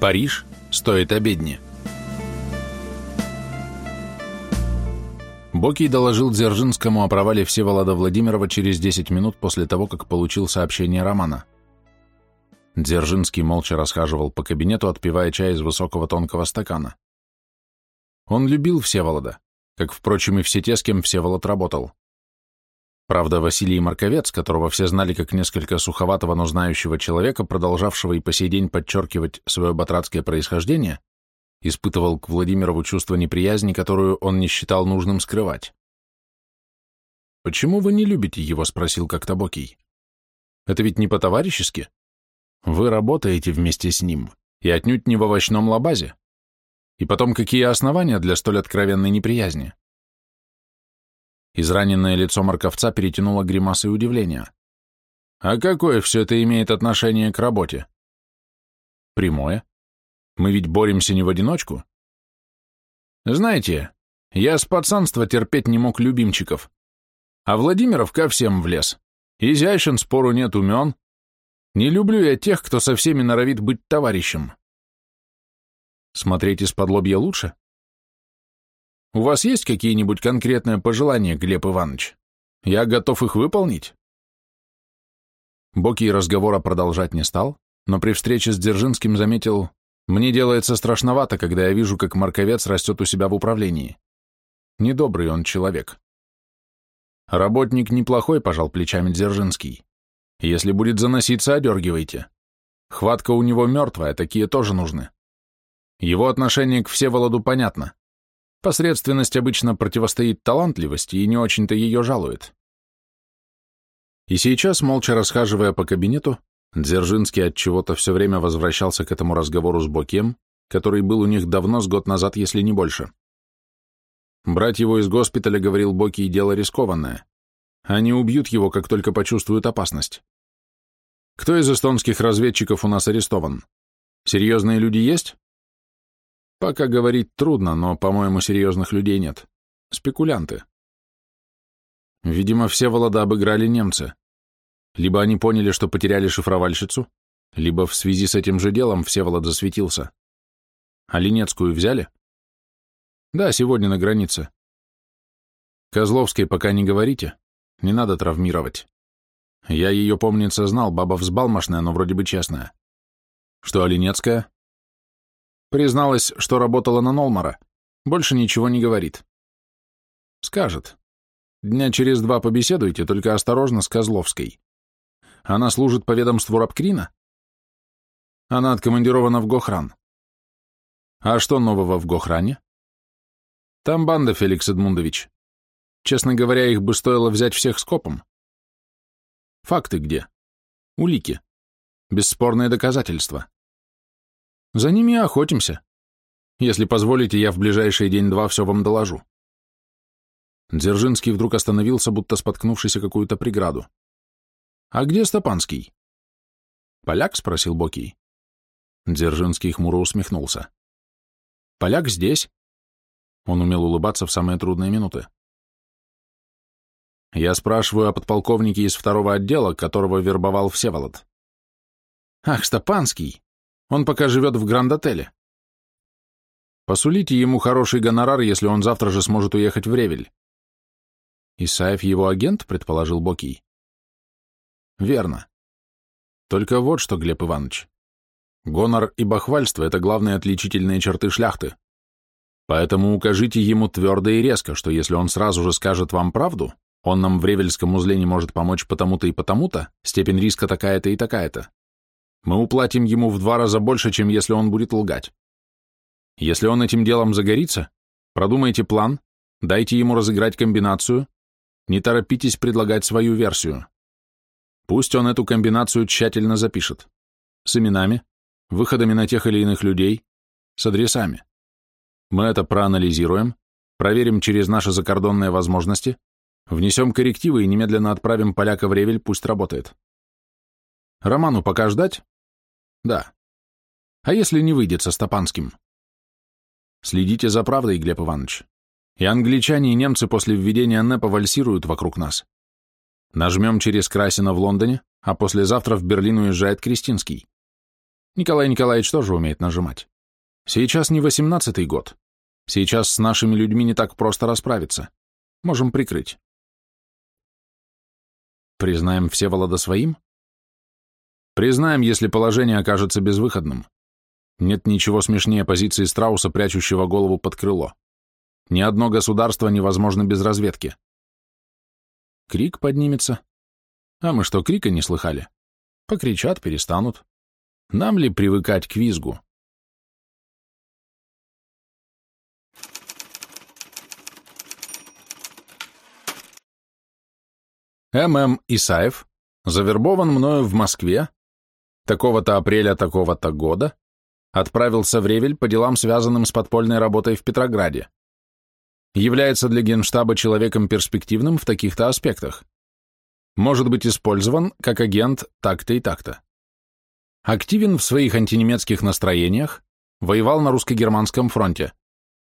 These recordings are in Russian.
Париж стоит обедни. Бокий доложил Дзержинскому о провале Всеволода Владимирова через 10 минут после того, как получил сообщение Романа. Дзержинский молча расхаживал по кабинету, отпивая чай из высокого тонкого стакана. Он любил Всеволода, как, впрочем, и все те, с кем Всеволод работал. Правда, Василий Марковец, которого все знали как несколько суховатого, но знающего человека, продолжавшего и по сей день подчеркивать свое батратское происхождение, испытывал к Владимирову чувство неприязни, которую он не считал нужным скрывать. «Почему вы не любите его?» — спросил как-то Бокий. «Это ведь не по-товарищески. Вы работаете вместе с ним, и отнюдь не в овощном лабазе. И потом, какие основания для столь откровенной неприязни?» Израненное лицо Марковца перетянуло гримасой удивления. «А какое все это имеет отношение к работе?» «Прямое. Мы ведь боремся не в одиночку. Знаете, я с пацанства терпеть не мог любимчиков. А Владимиров ко всем влез. Изящен, спору нет, умен. Не люблю я тех, кто со всеми норовит быть товарищем. Смотреть из-под лобья лучше? У вас есть какие-нибудь конкретные пожелания, Глеб Иванович? Я готов их выполнить. Боки разговора продолжать не стал, но при встрече с Дзержинским заметил, мне делается страшновато, когда я вижу, как Марковец растет у себя в управлении. Недобрый он человек. Работник неплохой, пожал плечами Дзержинский. Если будет заноситься, одергивайте. Хватка у него мертвая, такие тоже нужны. Его отношение к Всеволоду понятно. Посредственность обычно противостоит талантливости и не очень-то ее жалует. И сейчас, молча расхаживая по кабинету, Дзержинский от чего-то все время возвращался к этому разговору с Бокем, который был у них давно, с год назад, если не больше. Брать его из госпиталя, говорил Боки, дело рискованное. Они убьют его, как только почувствуют опасность. Кто из эстонских разведчиков у нас арестован? Серьезные люди есть? Пока говорить трудно, но, по-моему, серьезных людей нет. Спекулянты. Видимо, все Волода обыграли немцы. Либо они поняли, что потеряли шифровальщицу, либо в связи с этим же делом Всеволод засветился. А Ленецкую взяли? Да, сегодня на границе. Козловской пока не говорите, не надо травмировать. Я ее, помнится, знал, баба взбалмошная, но вроде бы честная. Что Оленецкая? Призналась, что работала на Нолмара. Больше ничего не говорит. Скажет. Дня через два побеседуйте, только осторожно с Козловской. Она служит по ведомству Рабкрина? Она откомандирована в Гохран. А что нового в Гохране? Там банда, Феликс Эдмундович. Честно говоря, их бы стоило взять всех скопом. Факты где? Улики. Бесспорные доказательства. За ними охотимся. Если позволите, я в ближайший день-два все вам доложу. Дзержинский вдруг остановился, будто споткнувшись о какую-то преграду. «А где Стопанский?» «Поляк?» — спросил Бокий. Дзержинский хмуро усмехнулся. «Поляк здесь». Он умел улыбаться в самые трудные минуты. «Я спрашиваю о подполковнике из второго отдела, которого вербовал Всеволод». «Ах, Стопанский! Он пока живет в Гранд-отеле. Посулите ему хороший гонорар, если он завтра же сможет уехать в Ревель. Исаев его агент, предположил Бокий. Верно. Только вот что, Глеб Иванович. Гонор и бахвальство — это главные отличительные черты шляхты. Поэтому укажите ему твердо и резко, что если он сразу же скажет вам правду, он нам в Ревельском узле не может помочь потому-то и потому-то, степень риска такая-то и такая-то мы уплатим ему в два раза больше, чем если он будет лгать. Если он этим делом загорится, продумайте план, дайте ему разыграть комбинацию, не торопитесь предлагать свою версию. Пусть он эту комбинацию тщательно запишет. С именами, выходами на тех или иных людей, с адресами. Мы это проанализируем, проверим через наши закордонные возможности, внесем коррективы и немедленно отправим поляка в Ревель, пусть работает. Роману пока ждать? Да. А если не выйдет со Стопанским? Следите за правдой, Глеб Иванович. И англичане, и немцы после введения НЭПа вальсируют вокруг нас. Нажмем через Красина в Лондоне, а послезавтра в Берлин уезжает Кристинский. Николай Николаевич тоже умеет нажимать. Сейчас не восемнадцатый год. Сейчас с нашими людьми не так просто расправиться. Можем прикрыть. Признаем Всеволода своим? Признаем, если положение окажется безвыходным. Нет ничего смешнее позиции страуса, прячущего голову под крыло. Ни одно государство невозможно без разведки. Крик поднимется. А мы что, крика не слыхали? Покричат, перестанут. Нам ли привыкать к визгу? М.М. Исаев завербован мною в Москве такого-то апреля такого-то года, отправился в Ревель по делам, связанным с подпольной работой в Петрограде. Является для Генштаба человеком перспективным в таких-то аспектах. Может быть использован как агент так-то и так-то. Активен в своих антинемецких настроениях, воевал на русско-германском фронте,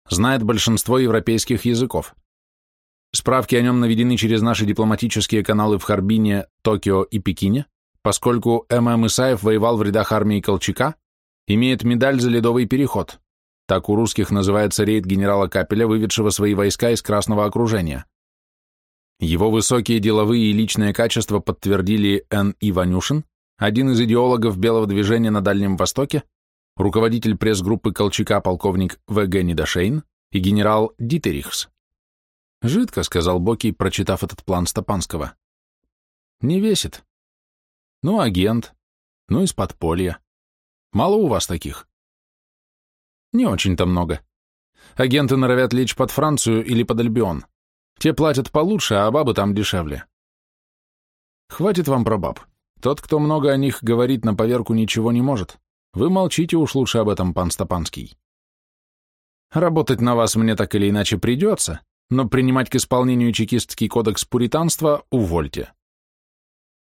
знает большинство европейских языков. Справки о нем наведены через наши дипломатические каналы в Харбине, Токио и Пекине, поскольку М.М. Исаев воевал в рядах армии Колчака, имеет медаль за ледовый переход. Так у русских называется рейд генерала Капеля, выведшего свои войска из Красного окружения. Его высокие деловые и личные качества подтвердили Н. Иванюшин, один из идеологов белого движения на Дальнем Востоке, руководитель пресс-группы Колчака полковник В.Г. Нидашейн и генерал Дитерихс. «Жидко», — сказал Боки, прочитав этот план Стопанского. «Не весит. Ну, агент. Ну, из подполья. Мало у вас таких?» «Не очень-то много. Агенты норовят лечь под Францию или под Альбион. Те платят получше, а бабы там дешевле. Хватит вам про баб. Тот, кто много о них говорит, на поверку ничего не может. Вы молчите уж лучше об этом, пан Стопанский. Работать на вас мне так или иначе придется, но принимать к исполнению чекистский кодекс пуританства увольте.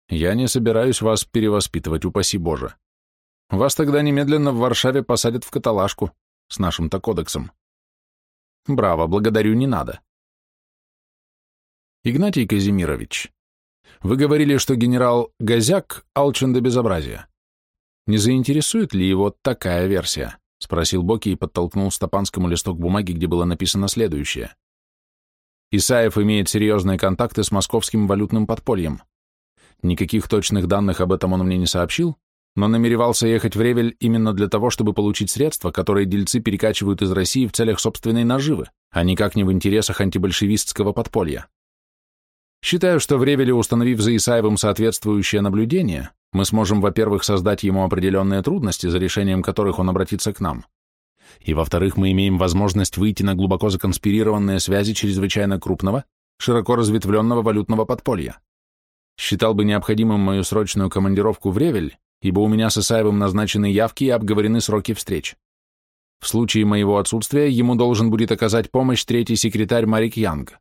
Я не собираюсь вас перевоспитывать, упаси Боже. Вас тогда немедленно в Варшаве посадят в каталажку с нашим-то кодексом. Браво, благодарю, не надо. Игнатий Казимирович, вы говорили, что генерал Газяк алчен до безобразия. Не заинтересует ли его такая версия? Спросил Боки и подтолкнул Стопанскому листок бумаги, где было написано следующее. Исаев имеет серьезные контакты с московским валютным подпольем. Никаких точных данных об этом он мне не сообщил, но намеревался ехать в Ревель именно для того, чтобы получить средства, которые дельцы перекачивают из России в целях собственной наживы, а никак не в интересах антибольшевистского подполья. Считаю, что в Ревеле, установив за Исаевым соответствующее наблюдение, мы сможем, во-первых, создать ему определенные трудности, за решением которых он обратится к нам, и, во-вторых, мы имеем возможность выйти на глубоко законспирированные связи чрезвычайно крупного, широко разветвленного валютного подполья. Считал бы необходимым мою срочную командировку в Ревель, ибо у меня с Исаевым назначены явки и обговорены сроки встреч. В случае моего отсутствия ему должен будет оказать помощь третий секретарь Марик Янг.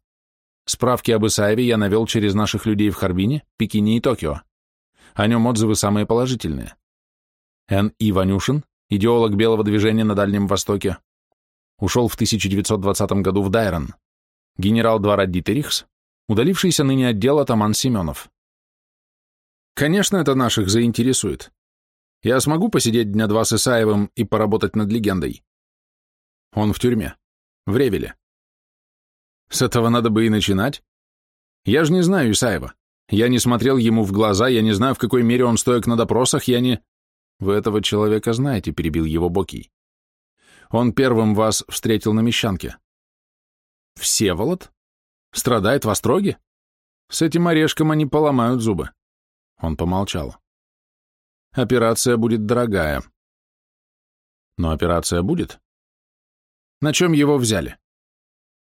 Справки об Исаеве я навел через наших людей в Харбине, Пекине и Токио. О нем отзывы самые положительные. Н. И. Ванюшин, идеолог белого движения на Дальнем Востоке, ушел в 1920 году в Дайрон. Генерал двора Дитерихс, удалившийся ныне отдел атаман Семенов. Конечно, это наших заинтересует. Я смогу посидеть дня два с Исаевым и поработать над легендой? Он в тюрьме. В Ревеле. С этого надо бы и начинать. Я же не знаю Исаева. Я не смотрел ему в глаза, я не знаю, в какой мере он стоек на допросах, я не... Вы этого человека знаете, перебил его Бокий. Он первым вас встретил на Мещанке. Всеволод? Страдает в остроге? С этим орешком они поломают зубы. Он помолчал. Операция будет дорогая. Но операция будет? На чем его взяли?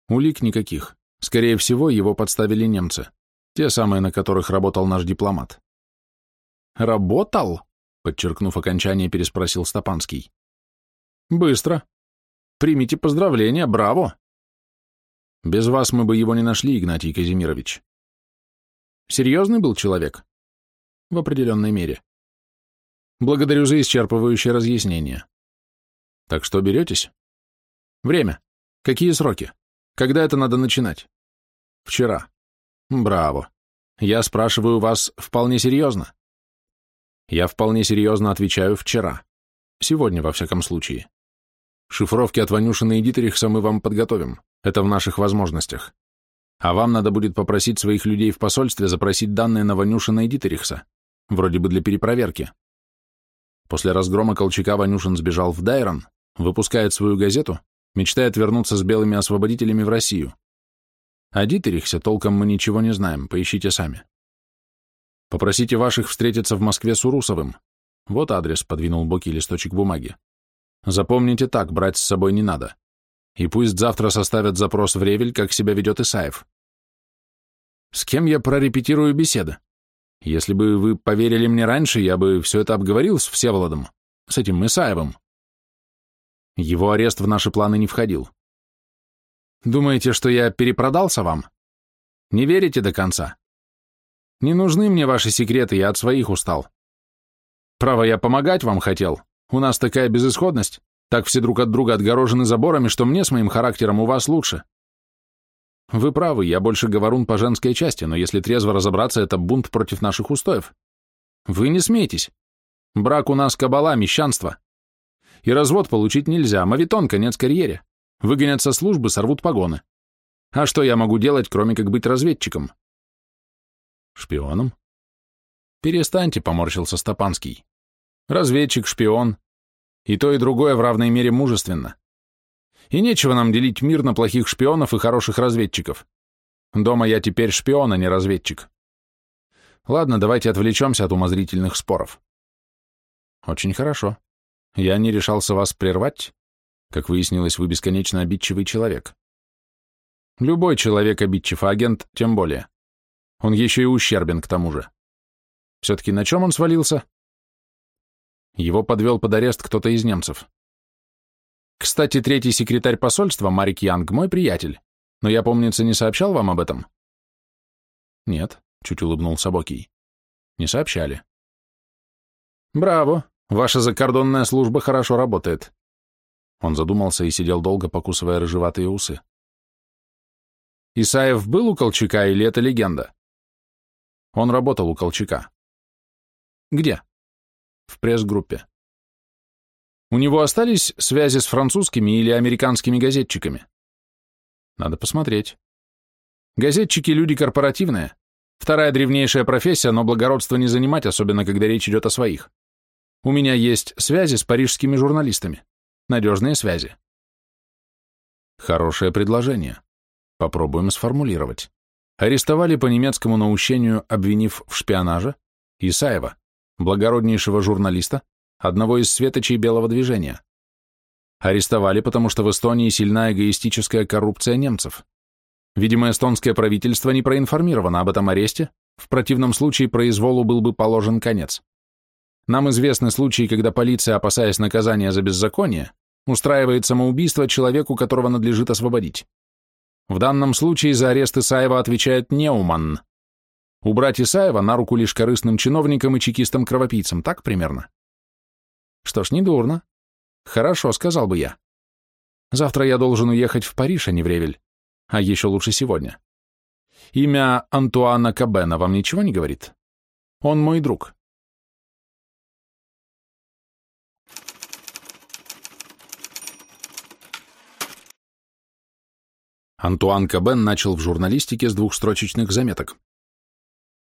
Улик никаких. Скорее всего, его подставили немцы. Те самые, на которых работал наш дипломат. «Работал?» — подчеркнув окончание, переспросил Стопанский. «Быстро. Примите поздравления, браво!» «Без вас мы бы его не нашли, Игнатий Казимирович». «Серьезный был человек?» «В определенной мере». «Благодарю за исчерпывающее разъяснение». «Так что беретесь?» «Время. Какие сроки?» Когда это надо начинать? Вчера. Браво. Я спрашиваю вас вполне серьезно. Я вполне серьезно отвечаю вчера. Сегодня, во всяком случае. Шифровки от Ванюшина и Дитерихса мы вам подготовим. Это в наших возможностях. А вам надо будет попросить своих людей в посольстве запросить данные на Ванюшина и Дитерихса, вроде бы для перепроверки. После разгрома Колчака Ванюшин сбежал в Дайрон, выпускает свою газету, мечтает вернуться с белыми освободителями в Россию. О Дитерихсе толком мы ничего не знаем, поищите сами. Попросите ваших встретиться в Москве с Урусовым. Вот адрес, подвинул Боки листочек бумаги. Запомните так, брать с собой не надо. И пусть завтра составят запрос в Ревель, как себя ведет Исаев. С кем я прорепетирую беседы? Если бы вы поверили мне раньше, я бы все это обговорил с Всеволодом, с этим Исаевым. Его арест в наши планы не входил. Думаете, что я перепродался вам? Не верите до конца? Не нужны мне ваши секреты, я от своих устал. Право, я помогать вам хотел, у нас такая безысходность, так все друг от друга отгорожены заборами, что мне с моим характером у вас лучше. Вы правы, я больше говорун по женской части, но если трезво разобраться, это бунт против наших устоев. Вы не смейтесь. Брак у нас кабала, мещанство. И развод получить нельзя, мавитон, конец карьере. Выгонят со службы, сорвут погоны. А что я могу делать, кроме как быть разведчиком? Шпионом? Перестаньте, поморщился Стопанский. Разведчик, шпион. И то, и другое в равной мере мужественно. И нечего нам делить мир на плохих шпионов и хороших разведчиков. Дома я теперь шпион, а не разведчик. Ладно, давайте отвлечемся от умозрительных споров. Очень хорошо. Я не решался вас прервать. Как выяснилось, вы бесконечно обидчивый человек. Любой человек обидчив, а агент тем более. Он еще и ущербен к тому же. Все-таки на чем он свалился? Его подвел под арест кто-то из немцев. Кстати, третий секретарь посольства, Марик Янг, мой приятель, но я, помнится, не сообщал вам об этом? Нет, чуть улыбнулся Бокий. Не сообщали. Браво, ваша закордонная служба хорошо работает. Он задумался и сидел долго, покусывая рыжеватые усы. Исаев был у Колчака или это легенда? Он работал у Колчака. Где? в пресс-группе. У него остались связи с французскими или американскими газетчиками? Надо посмотреть. Газетчики – люди корпоративные. Вторая древнейшая профессия, но благородство не занимать, особенно когда речь идет о своих. У меня есть связи с парижскими журналистами. Надежные связи. Хорошее предложение. Попробуем сформулировать. Арестовали по немецкому наущению, обвинив в шпионаже, Исаева благороднейшего журналиста, одного из светочей белого движения. Арестовали, потому что в Эстонии сильна эгоистическая коррупция немцев. Видимо, эстонское правительство не проинформировано об этом аресте, в противном случае произволу был бы положен конец. Нам известны случаи, когда полиция, опасаясь наказания за беззаконие, устраивает самоубийство человеку, которого надлежит освободить. В данном случае за арест Исаева отвечает Неуман, Убрать Исаева на руку лишь корыстным чиновникам и чекистам-кровопийцам, так примерно? Что ж, не дурно. Хорошо, сказал бы я. Завтра я должен уехать в Париж, а не в Ревель. А еще лучше сегодня. Имя Антуана Кабена вам ничего не говорит? Он мой друг. Антуан Кабен начал в журналистике с двухстрочечных заметок.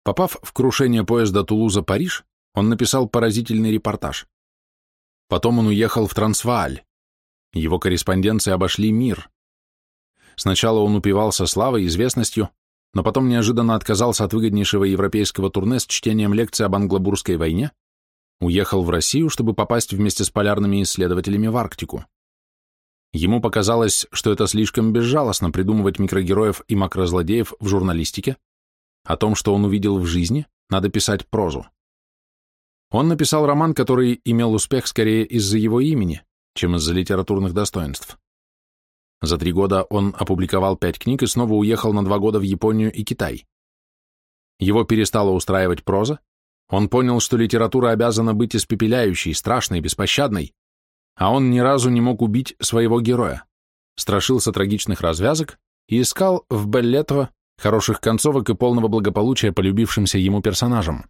Попав в крушение поезда Тулуза-Париж, он написал поразительный репортаж. Потом он уехал в Трансвааль. Его корреспонденции обошли мир. Сначала он упивался славой, известностью, но потом неожиданно отказался от выгоднейшего европейского турне с чтением лекций об англобурской войне, уехал в Россию, чтобы попасть вместе с полярными исследователями в Арктику. Ему показалось, что это слишком безжалостно придумывать микрогероев и макрозлодеев в журналистике, о том, что он увидел в жизни, надо писать прозу. Он написал роман, который имел успех скорее из-за его имени, чем из-за литературных достоинств. За три года он опубликовал пять книг и снова уехал на два года в Японию и Китай. Его перестала устраивать проза, он понял, что литература обязана быть испепеляющей, страшной, беспощадной, а он ни разу не мог убить своего героя, страшился трагичных развязок и искал в Беллетова хороших концовок и полного благополучия полюбившимся ему персонажам.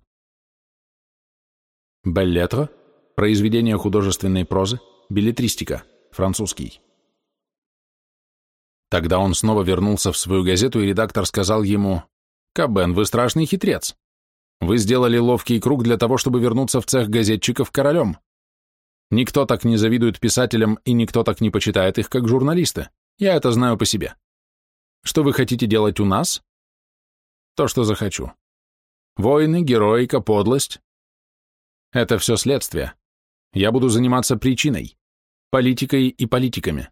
Беллетро произведения художественной прозы, билетристика, французский. Тогда он снова вернулся в свою газету, и редактор сказал ему, «Кабен, вы страшный хитрец. Вы сделали ловкий круг для того, чтобы вернуться в цех газетчиков королем. Никто так не завидует писателям, и никто так не почитает их, как журналисты. Я это знаю по себе. Что вы хотите делать у нас? То, что захочу. Войны, героика, подлость. Это все следствие. Я буду заниматься причиной, политикой и политиками.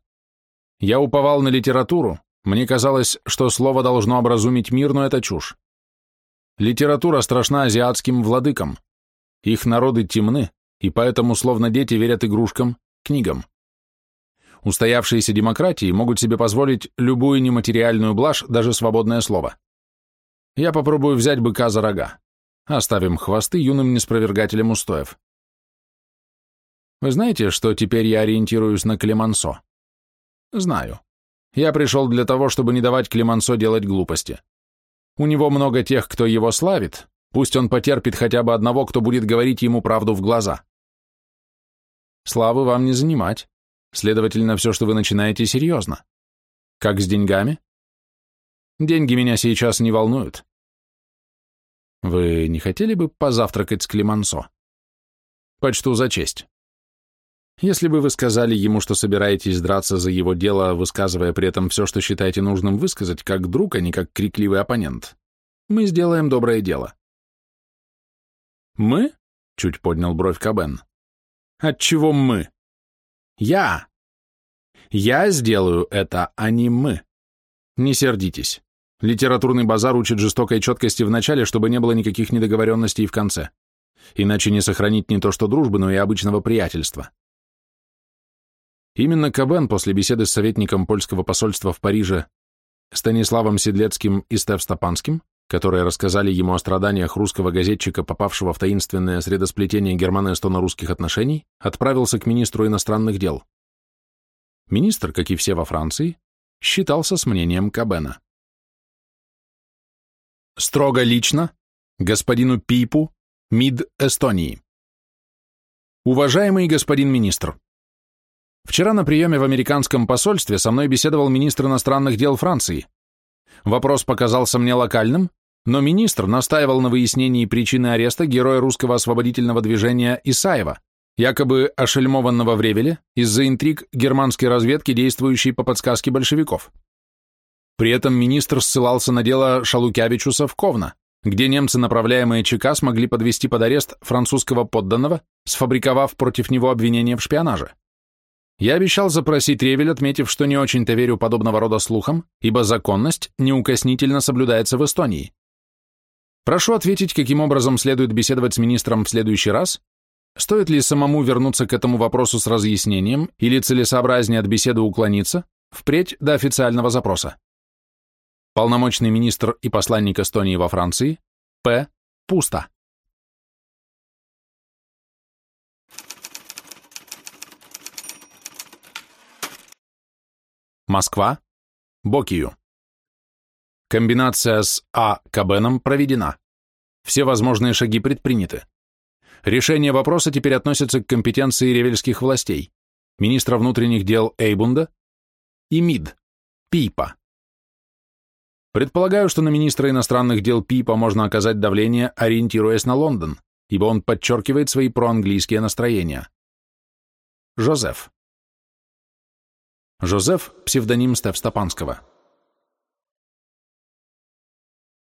Я уповал на литературу, мне казалось, что слово должно образумить мир, но это чушь. Литература страшна азиатским владыкам. Их народы темны, и поэтому словно дети верят игрушкам, книгам. Устоявшиеся демократии могут себе позволить любую нематериальную блажь, даже свободное слово. Я попробую взять быка за рога. Оставим хвосты юным неспровергателям устоев. Вы знаете, что теперь я ориентируюсь на Клемансо? Знаю. Я пришел для того, чтобы не давать Клемансо делать глупости. У него много тех, кто его славит, пусть он потерпит хотя бы одного, кто будет говорить ему правду в глаза. Славы вам не занимать. Следовательно, все, что вы начинаете, серьезно. Как с деньгами? Деньги меня сейчас не волнуют. Вы не хотели бы позавтракать с Климансо? Почту за честь. Если бы вы сказали ему, что собираетесь драться за его дело, высказывая при этом все, что считаете нужным высказать, как друг, а не как крикливый оппонент, мы сделаем доброе дело. Мы? Чуть поднял бровь Кабен. Отчего мы? Я. Я сделаю это, а не мы. Не сердитесь. Литературный базар учит жестокой четкости в начале, чтобы не было никаких недоговоренностей в конце. Иначе не сохранить не то что дружбы, но и обычного приятельства. Именно Кабен после беседы с советником польского посольства в Париже Станиславом Седлецким и Стеф Стопанским, которые рассказали ему о страданиях русского газетчика, попавшего в таинственное средосплетение германо-эстоно-русских отношений, отправился к министру иностранных дел. Министр, как и все во Франции, считался с мнением Кабена. Строго лично господину Пипу, МИД Эстонии. Уважаемый господин министр, Вчера на приеме в американском посольстве со мной беседовал министр иностранных дел Франции. Вопрос показался мне локальным, но министр настаивал на выяснении причины ареста героя русского освободительного движения Исаева, якобы ошельмованного в Ревеле из-за интриг германской разведки, действующей по подсказке большевиков. При этом министр ссылался на дело Шалукявичуса-Ковна, где немцы, направляемые ЧК, смогли подвести под арест французского подданного, сфабриковав против него обвинение в шпионаже. Я обещал запросить Ревель, отметив, что не очень-то верю подобного рода слухам, ибо законность неукоснительно соблюдается в Эстонии. Прошу ответить, каким образом следует беседовать с министром в следующий раз, стоит ли самому вернуться к этому вопросу с разъяснением или целесообразнее от беседы уклониться, впредь до официального запроса. Полномочный министр и посланник Эстонии во Франции П. Пусто. Москва, Бокию. Комбинация с А. Кабеном проведена. Все возможные шаги предприняты. Решение вопроса теперь относится к компетенции ревельских властей, министра внутренних дел Эйбунда и МИД, Пипа. Предполагаю, что на министра иностранных дел Пипа можно оказать давление, ориентируясь на Лондон, ибо он подчеркивает свои проанглийские настроения. Жозеф. Жозеф – псевдоним Стеф Стопанского.